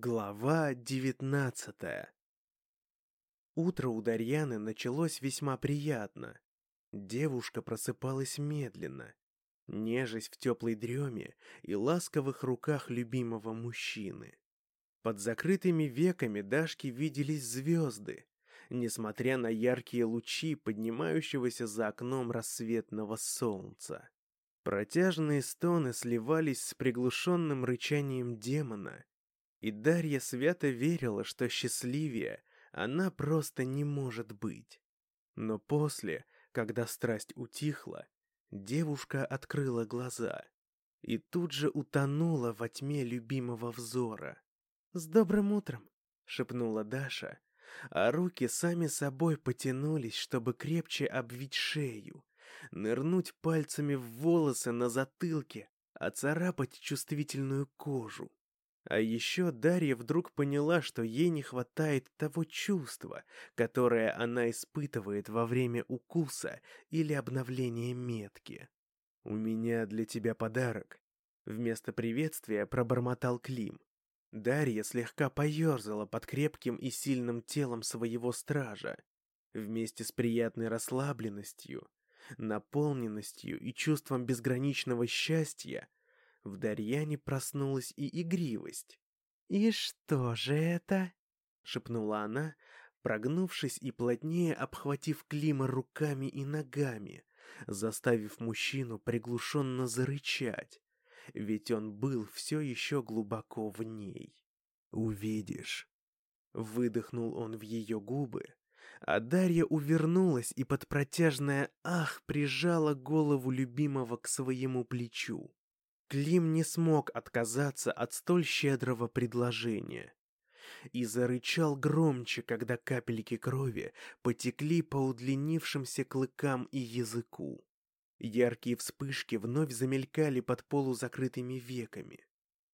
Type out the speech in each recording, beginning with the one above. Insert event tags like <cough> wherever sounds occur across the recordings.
Глава девятнадцатая Утро у Дарьяны началось весьма приятно. Девушка просыпалась медленно, нежесть в теплой дреме и ласковых руках любимого мужчины. Под закрытыми веками Дашки виделись звезды, несмотря на яркие лучи поднимающегося за окном рассветного солнца. Протяжные стоны сливались с приглушенным рычанием демона, и Дарья свято верила, что счастливее она просто не может быть. Но после, когда страсть утихла, девушка открыла глаза и тут же утонула во тьме любимого взора. «С добрым утром!» — шепнула Даша, а руки сами собой потянулись, чтобы крепче обвить шею, нырнуть пальцами в волосы на затылке, оцарапать чувствительную кожу. А еще Дарья вдруг поняла, что ей не хватает того чувства, которое она испытывает во время укуса или обновления метки. «У меня для тебя подарок», — вместо приветствия пробормотал Клим. Дарья слегка поерзала под крепким и сильным телом своего стража. Вместе с приятной расслабленностью, наполненностью и чувством безграничного счастья в Дарьяне проснулась и игривость. «И что же это?» — шепнула она, прогнувшись и плотнее обхватив Клима руками и ногами, заставив мужчину приглушенно зарычать, ведь он был все еще глубоко в ней. «Увидишь». Выдохнул он в ее губы, а Дарья увернулась и под протяжное «ах» прижала голову любимого к своему плечу. Клим не смог отказаться от столь щедрого предложения и зарычал громче, когда капельки крови потекли по удлинившимся клыкам и языку. Яркие вспышки вновь замелькали под полузакрытыми веками.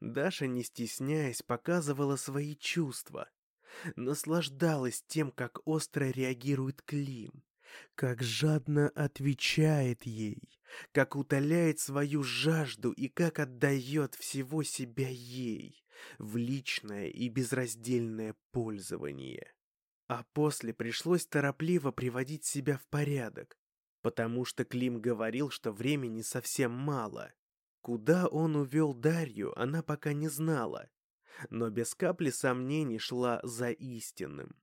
Даша, не стесняясь, показывала свои чувства, наслаждалась тем, как остро реагирует Клим, как жадно отвечает ей, как утоляет свою жажду и как отдает всего себя ей в личное и безраздельное пользование. А после пришлось торопливо приводить себя в порядок, потому что Клим говорил, что времени совсем мало. Куда он увел Дарью, она пока не знала, но без капли сомнений шла за истинным.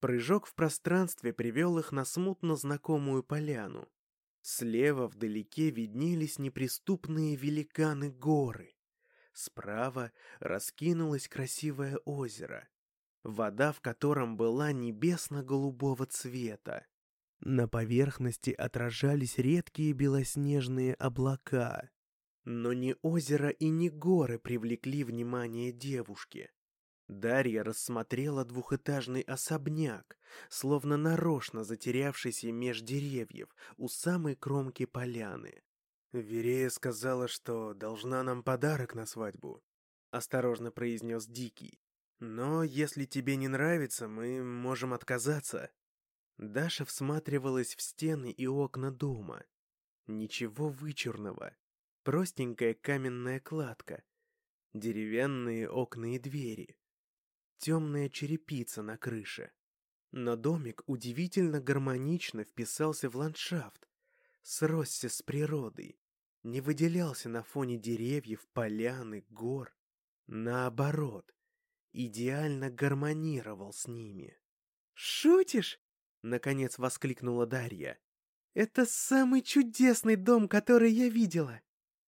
Прыжок в пространстве привел их на смутно знакомую поляну. Слева вдалеке виднелись неприступные великаны горы. Справа раскинулось красивое озеро, вода в котором была небесно-голубого цвета. На поверхности отражались редкие белоснежные облака. Но ни озеро и ни горы привлекли внимание девушки. Дарья рассмотрела двухэтажный особняк, словно нарочно затерявшийся меж деревьев у самой кромки поляны. «Верея сказала, что должна нам подарок на свадьбу», — осторожно произнес Дикий. «Но если тебе не нравится, мы можем отказаться». Даша всматривалась в стены и окна дома. Ничего вычурного. Простенькая каменная кладка, деревянные окна и двери темная черепица на крыше. Но домик удивительно гармонично вписался в ландшафт, сросся с природой, не выделялся на фоне деревьев, поляны, гор. Наоборот, идеально гармонировал с ними. «Шутишь?» — наконец воскликнула Дарья. «Это самый чудесный дом, который я видела!»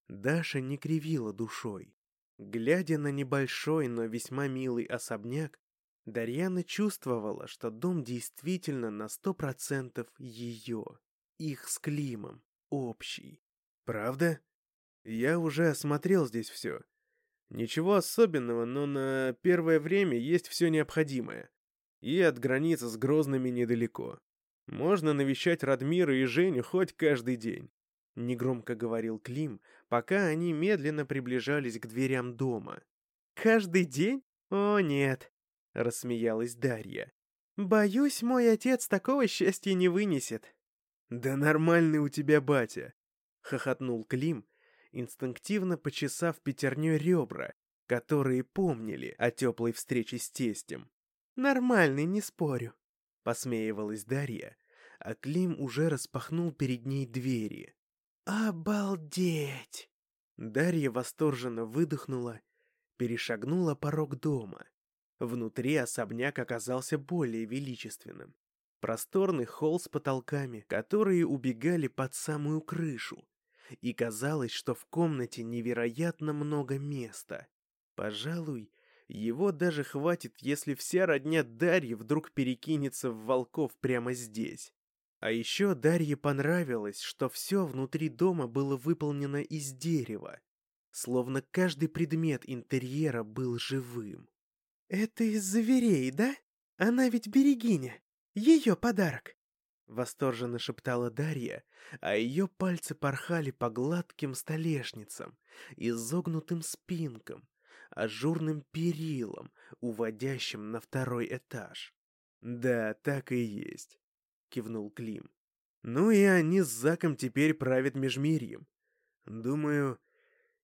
Даша не кривила душой. Глядя на небольшой, но весьма милый особняк, Дарьяна чувствовала, что дом действительно на сто процентов ее, их с Климом, общий. «Правда? Я уже осмотрел здесь все. Ничего особенного, но на первое время есть все необходимое. И от границы с Грозными недалеко. Можно навещать Радмира и Женю хоть каждый день. Негромко говорил Клим, пока они медленно приближались к дверям дома. «Каждый день? О, нет!» — рассмеялась Дарья. «Боюсь, мой отец такого счастья не вынесет». «Да нормальный у тебя батя!» — хохотнул Клим, инстинктивно почесав пятерней ребра которые помнили о теплой встрече с тестем. «Нормальный, не спорю», — посмеивалась Дарья, а Клим уже распахнул перед ней двери. «Обалдеть!» Дарья восторженно выдохнула, перешагнула порог дома. Внутри особняк оказался более величественным. Просторный холл с потолками, которые убегали под самую крышу. И казалось, что в комнате невероятно много места. Пожалуй, его даже хватит, если вся родня Дарьи вдруг перекинется в волков прямо здесь. А еще Дарье понравилось, что все внутри дома было выполнено из дерева, словно каждый предмет интерьера был живым. «Это из зверей, да? Она ведь берегиня. Ее подарок!» Восторженно шептала Дарья, а ее пальцы порхали по гладким столешницам, изогнутым спинкам, ажурным перилам, уводящим на второй этаж. «Да, так и есть», — кивнул Клим. «Ну и они с Заком теперь правят Межмирьем. Думаю,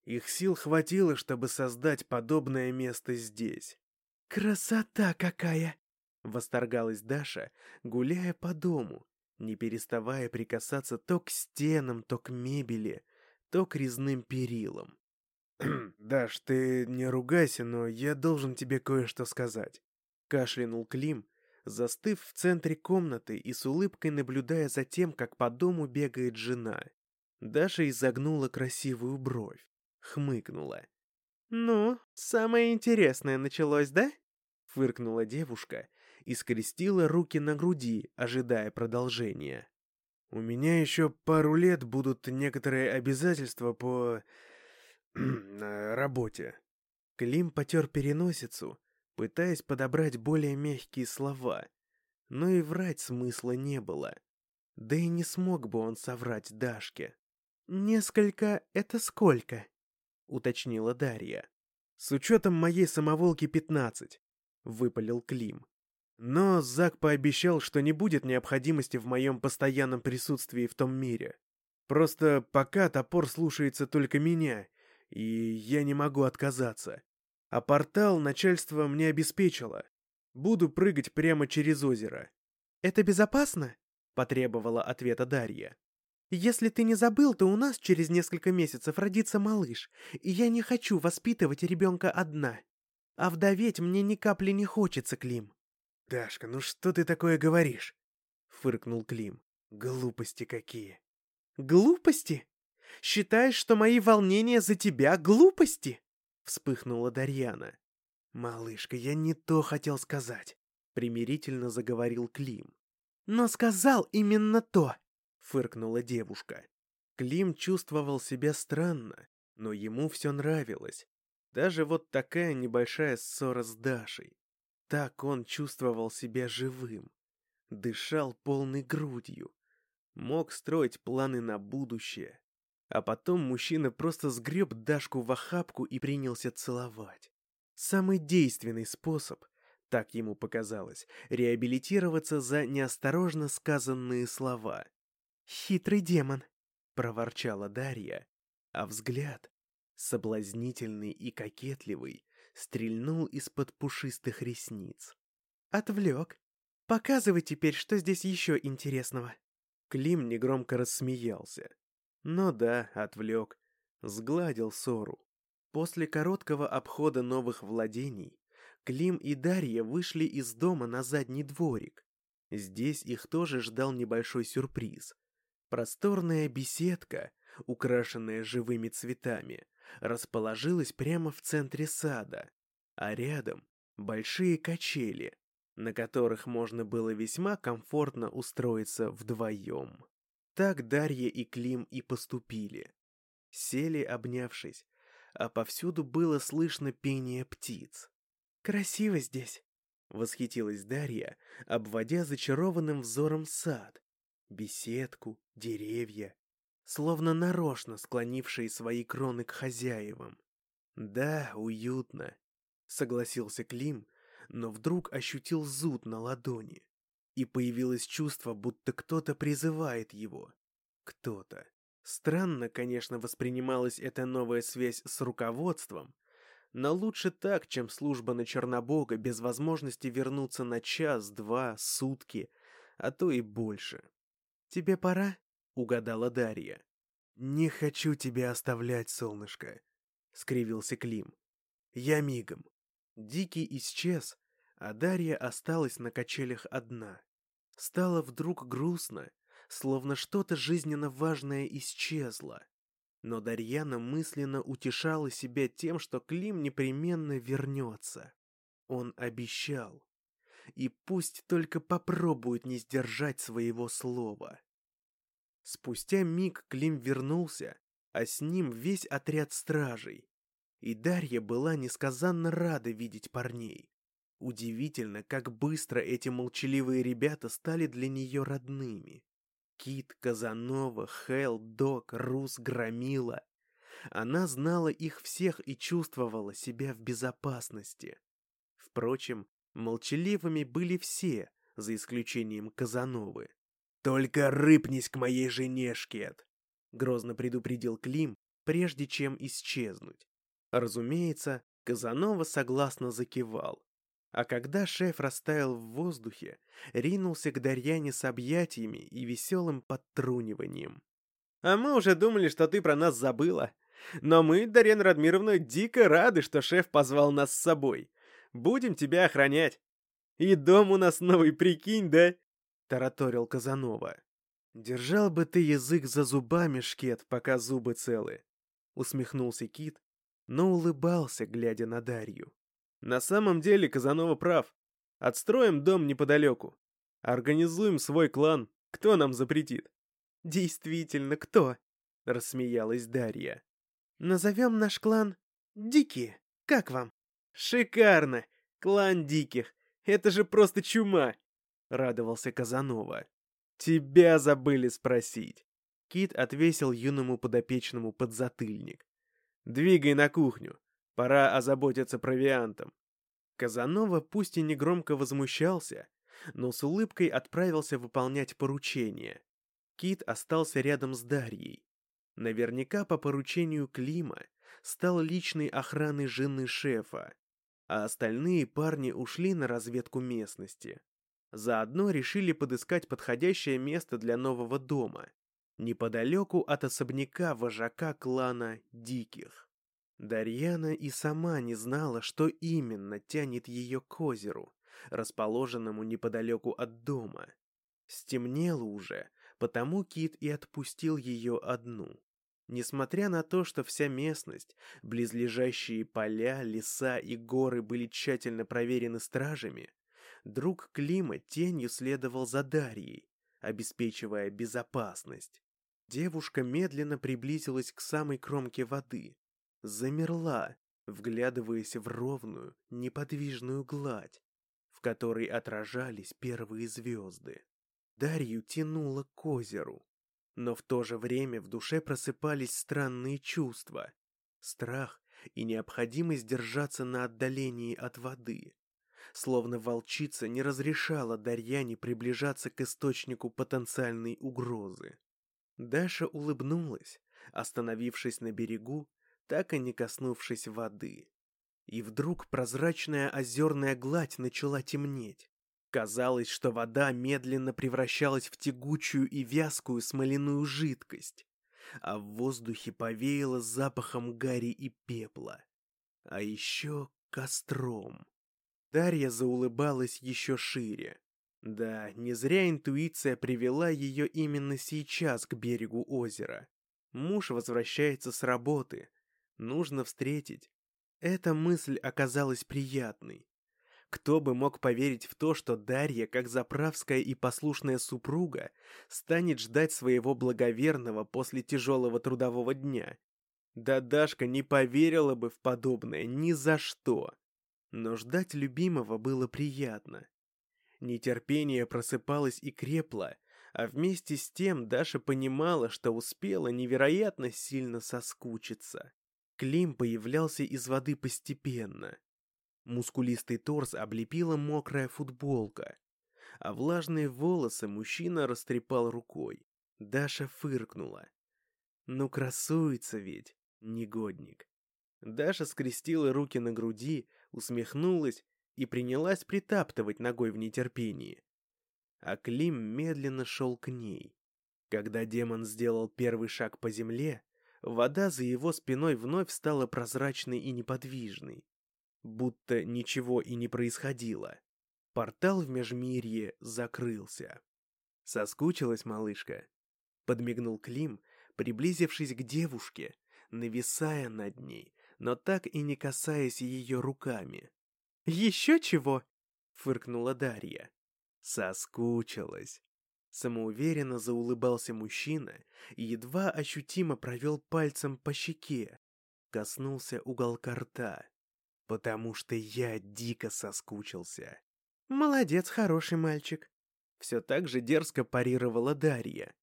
их сил хватило, чтобы создать подобное место здесь». «Красота какая!» — восторгалась Даша, гуляя по дому, не переставая прикасаться то к стенам, то к мебели, то к резным перилам. <clears throat> «Даш, ты не ругайся, но я должен тебе кое-что сказать», — кашлянул Клим, застыв в центре комнаты и с улыбкой наблюдая за тем, как по дому бегает жена. Даша изогнула красивую бровь, хмыкнула. «Ну, самое интересное началось, да?» — фыркнула девушка и скрестила руки на груди, ожидая продолжения. «У меня еще пару лет будут некоторые обязательства по... <clears throat> работе». Клим потер переносицу, пытаясь подобрать более мягкие слова, но и врать смысла не было. Да и не смог бы он соврать Дашке. «Несколько — это сколько?» — уточнила Дарья. «С учетом моей самоволки пятнадцать», — выпалил Клим. Но Зак пообещал, что не будет необходимости в моем постоянном присутствии в том мире. Просто пока топор слушается только меня, и я не могу отказаться. А портал начальство мне обеспечило. Буду прыгать прямо через озеро. «Это безопасно?» — потребовала ответа Дарья. «Если ты не забыл, то у нас через несколько месяцев родится малыш, и я не хочу воспитывать ребенка одна. А вдоветь мне ни капли не хочется, Клим». «Дашка, ну что ты такое говоришь?» — фыркнул Клим. «Глупости какие!» «Глупости? Считаешь, что мои волнения за тебя глупости?» Вспыхнула Дарьяна. «Малышка, я не то хотел сказать», — примирительно заговорил Клим. «Но сказал именно то», — фыркнула девушка. Клим чувствовал себя странно, но ему все нравилось. Даже вот такая небольшая ссора с Дашей. Так он чувствовал себя живым. Дышал полной грудью. Мог строить планы на будущее. А потом мужчина просто сгреб Дашку в охапку и принялся целовать. Самый действенный способ, так ему показалось, реабилитироваться за неосторожно сказанные слова. «Хитрый демон», — проворчала Дарья, а взгляд, соблазнительный и кокетливый, стрельнул из-под пушистых ресниц. «Отвлек. Показывай теперь, что здесь еще интересного». Клим негромко рассмеялся. Но да, отвлек. Сгладил ссору. После короткого обхода новых владений Клим и Дарья вышли из дома на задний дворик. Здесь их тоже ждал небольшой сюрприз. Просторная беседка, украшенная живыми цветами, расположилась прямо в центре сада, а рядом большие качели, на которых можно было весьма комфортно устроиться вдвоем. Так Дарья и Клим и поступили. Сели, обнявшись, а повсюду было слышно пение птиц. «Красиво здесь!» — восхитилась Дарья, обводя зачарованным взором сад, беседку, деревья, словно нарочно склонившие свои кроны к хозяевам. «Да, уютно», — согласился Клим, но вдруг ощутил зуд на ладони и появилось чувство, будто кто-то призывает его. Кто-то. Странно, конечно, воспринималась эта новая связь с руководством, Но лучше так, чем служба на Чернобога без возможности вернуться на час, два, сутки, а то и больше. «Тебе пора?» — угадала Дарья. «Не хочу тебя оставлять, солнышко», — скривился Клим. «Я мигом». Дикий исчез, а Дарья осталась на качелях одна. Стало вдруг грустно, словно что-то жизненно важное исчезло. Но Дарьяна мысленно утешала себя тем, что Клим непременно вернется. Он обещал. И пусть только попробует не сдержать своего слова. Спустя миг Клим вернулся, а с ним весь отряд стражей. И Дарья была несказанно рада видеть парней. Удивительно, как быстро эти молчаливые ребята стали для нее родными. Кит, Казанова, Хел, Док, Рус, Громила. Она знала их всех и чувствовала себя в безопасности. Впрочем, молчаливыми были все, за исключением Казановы. «Только рыпнись к моей жене, Шкет!» — грозно предупредил Клим, прежде чем исчезнуть. Разумеется, Казанова согласно закивал. А когда шеф растаял в воздухе, ринулся к Дарьяне с объятиями и веселым подтруниванием. «А мы уже думали, что ты про нас забыла. Но мы, Дарьяна Радмировна, дико рады, что шеф позвал нас с собой. Будем тебя охранять. И дом у нас новый, прикинь, да?» — тараторил Казанова. «Держал бы ты язык за зубами, Шкет, пока зубы целы», — усмехнулся Кит, но улыбался, глядя на Дарью. На самом деле Казанова прав. Отстроим дом неподалеку. Организуем свой клан. Кто нам запретит? Действительно, кто? Рассмеялась Дарья. Назовем наш клан Дикие. Как вам? Шикарно! Клан Диких. Это же просто чума! Радовался Казанова. Тебя забыли спросить. Кит отвесил юному подопечному подзатыльник. «Двигай на кухню. Пора озаботиться провиантом. Казанова пусть и негромко возмущался, но с улыбкой отправился выполнять поручение. Кит остался рядом с Дарьей. Наверняка по поручению Клима стал личной охраной жены шефа, а остальные парни ушли на разведку местности. Заодно решили подыскать подходящее место для нового дома, неподалеку от особняка вожака клана Диких. Дарьяна и сама не знала, что именно тянет ее к озеру, расположенному неподалеку от дома. Стемнело уже, потому Кит и отпустил ее одну. Несмотря на то, что вся местность, близлежащие поля, леса и горы были тщательно проверены стражами, друг Клима тенью следовал за Дарьей, обеспечивая безопасность. Девушка медленно приблизилась к самой кромке воды, замерла, вглядываясь в ровную, неподвижную гладь, в которой отражались первые звезды. Дарью тянуло к озеру, но в то же время в душе просыпались странные чувства, страх и необходимость держаться на отдалении от воды. Словно волчица не разрешала Дарьяне приближаться к источнику потенциальной угрозы. Даша улыбнулась, остановившись на берегу так и не коснувшись воды. И вдруг прозрачная озерная гладь начала темнеть. Казалось, что вода медленно превращалась в тягучую и вязкую смоляную жидкость, а в воздухе повеяло запахом гари и пепла. А еще костром. Дарья заулыбалась еще шире. Да, не зря интуиция привела ее именно сейчас к берегу озера. Муж возвращается с работы, нужно встретить. Эта мысль оказалась приятной. Кто бы мог поверить в то, что Дарья, как заправская и послушная супруга, станет ждать своего благоверного после тяжелого трудового дня? Да Дашка не поверила бы в подобное ни за что. Но ждать любимого было приятно. Нетерпение просыпалось и крепло, а вместе с тем Даша понимала, что успела невероятно сильно соскучиться. Клим появлялся из воды постепенно. Мускулистый торс облепила мокрая футболка, а влажные волосы мужчина растрепал рукой. Даша фыркнула. Ну красуется ведь, негодник. Даша скрестила руки на груди, усмехнулась и принялась притаптывать ногой в нетерпении. А Клим медленно шел к ней. Когда демон сделал первый шаг по земле, вода за его спиной вновь стала прозрачной и неподвижной, будто ничего и не происходило. Портал в Межмирье закрылся. «Соскучилась малышка?» — подмигнул Клим, приблизившись к девушке, нависая над ней, но так и не касаясь ее руками. «Еще чего?» — фыркнула Дарья. Соскучилась. Самоуверенно заулыбался мужчина и едва ощутимо провел пальцем по щеке, коснулся уголка рта. Потому что я дико соскучился. «Молодец, хороший мальчик!» Все так же дерзко парировала Дарья,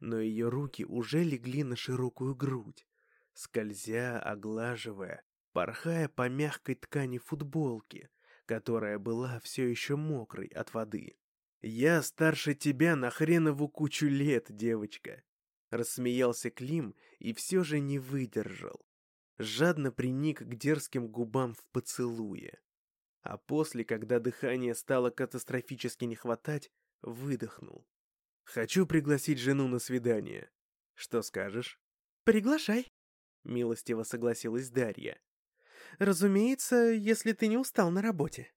но ее руки уже легли на широкую грудь, скользя, оглаживая, порхая по мягкой ткани футболки, которая была все еще мокрой от воды. «Я старше тебя на хренову кучу лет, девочка!» Рассмеялся Клим и все же не выдержал. Жадно приник к дерзким губам в поцелуе. А после, когда дыхание стало катастрофически не хватать, выдохнул. «Хочу пригласить жену на свидание. Что скажешь?» «Приглашай», — милостиво согласилась Дарья. «Разумеется, если ты не устал на работе».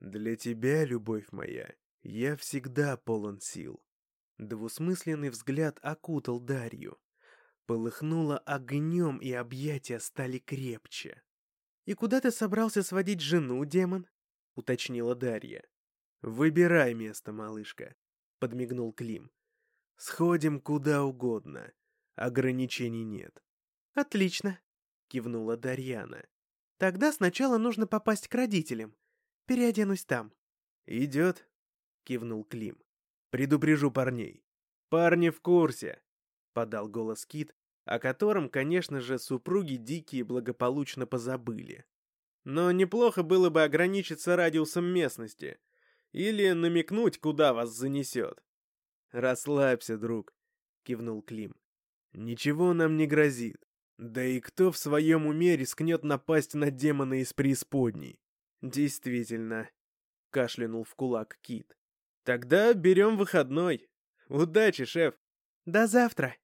«Для тебя, любовь моя, я всегда полон сил. Двусмысленный взгляд окутал Дарью. Полыхнуло огнем, и объятия стали крепче. «И куда ты собрался сводить жену, демон?» — уточнила Дарья. «Выбирай место, малышка», — подмигнул Клим. «Сходим куда угодно. Ограничений нет». «Отлично», — кивнула Дарьяна. «Тогда сначала нужно попасть к родителям. Переоденусь там». «Идет», кивнул Клим. Предупрежу парней. Парни в курсе, подал голос Кит, о котором, конечно же, супруги дикие благополучно позабыли. Но неплохо было бы ограничиться радиусом местности или намекнуть, куда вас занесет. Расслабься, друг, кивнул Клим. Ничего нам не грозит. Да и кто в своем уме рискнет напасть на демона из преисподней? Действительно, кашлянул в кулак Кит. Тогда берем выходной. Удачи, шеф. До завтра,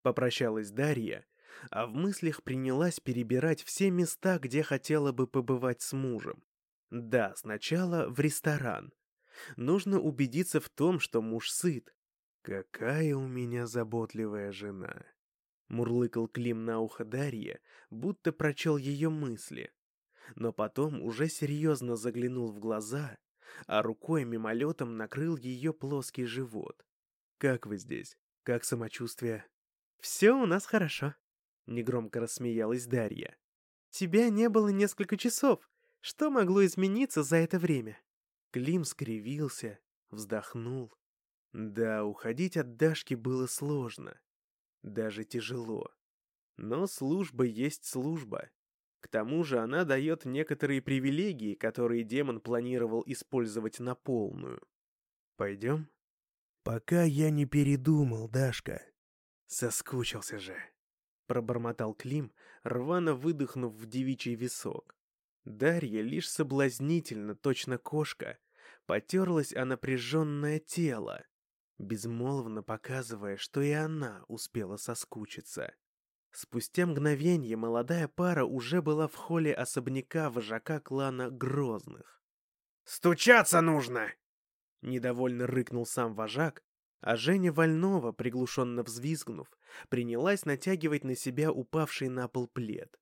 попрощалась Дарья, а в мыслях принялась перебирать все места, где хотела бы побывать с мужем. Да, сначала в ресторан. Нужно убедиться в том, что муж сыт. Какая у меня заботливая жена. Мурлыкал Клим на ухо Дарье, будто прочел ее мысли. Но потом уже серьезно заглянул в глаза а рукой мимолетом накрыл ее плоский живот. «Как вы здесь? Как самочувствие?» «Все у нас хорошо», — негромко рассмеялась Дарья. «Тебя не было несколько часов. Что могло измениться за это время?» Клим скривился, вздохнул. Да, уходить от Дашки было сложно. Даже тяжело. Но служба есть служба. К тому же она дает некоторые привилегии, которые демон планировал использовать на полную. Пойдем? Пока я не передумал, Дашка. Соскучился же. Пробормотал Клим, рвано выдохнув в девичий висок. Дарья лишь соблазнительно, точно кошка, потерлась о напряженное тело, безмолвно показывая, что и она успела соскучиться. Спустя мгновение молодая пара уже была в холле особняка вожака клана Грозных. «Стучаться нужно!» Недовольно рыкнул сам вожак, а Женя Вольнова, приглушенно взвизгнув, принялась натягивать на себя упавший на пол плед.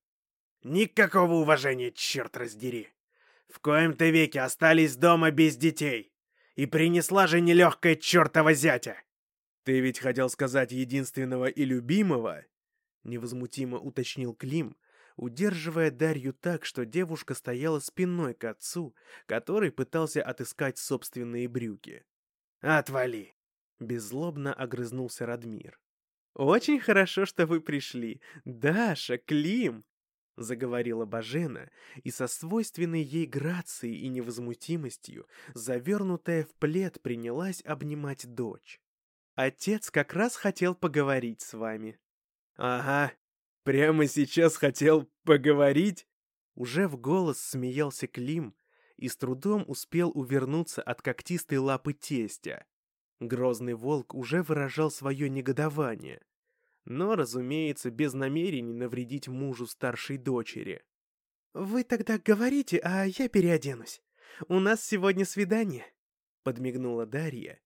«Никакого уважения, черт раздери! В коем-то веке остались дома без детей, и принесла же нелегкая чертова зятя!» «Ты ведь хотел сказать единственного и любимого?» Невозмутимо уточнил Клим, удерживая Дарью так, что девушка стояла спиной к отцу, который пытался отыскать собственные брюки. «Отвали!» — беззлобно огрызнулся Радмир. «Очень хорошо, что вы пришли. Даша, Клим!» — заговорила Бажена, и со свойственной ей грацией и невозмутимостью, завернутая в плед, принялась обнимать дочь. «Отец как раз хотел поговорить с вами». «Ага», Прямо сейчас хотел поговорить?» Уже в голос смеялся Клим и с трудом успел увернуться от когтистой лапы тестя. Грозный волк уже выражал свое негодование, но, разумеется, без намерений навредить мужу старшей дочери. «Вы тогда говорите, а я переоденусь. У нас сегодня свидание», — подмигнула Дарья,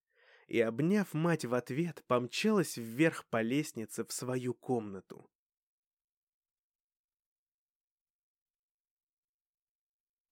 и, обняв мать в ответ, помчалась вверх по лестнице в свою комнату.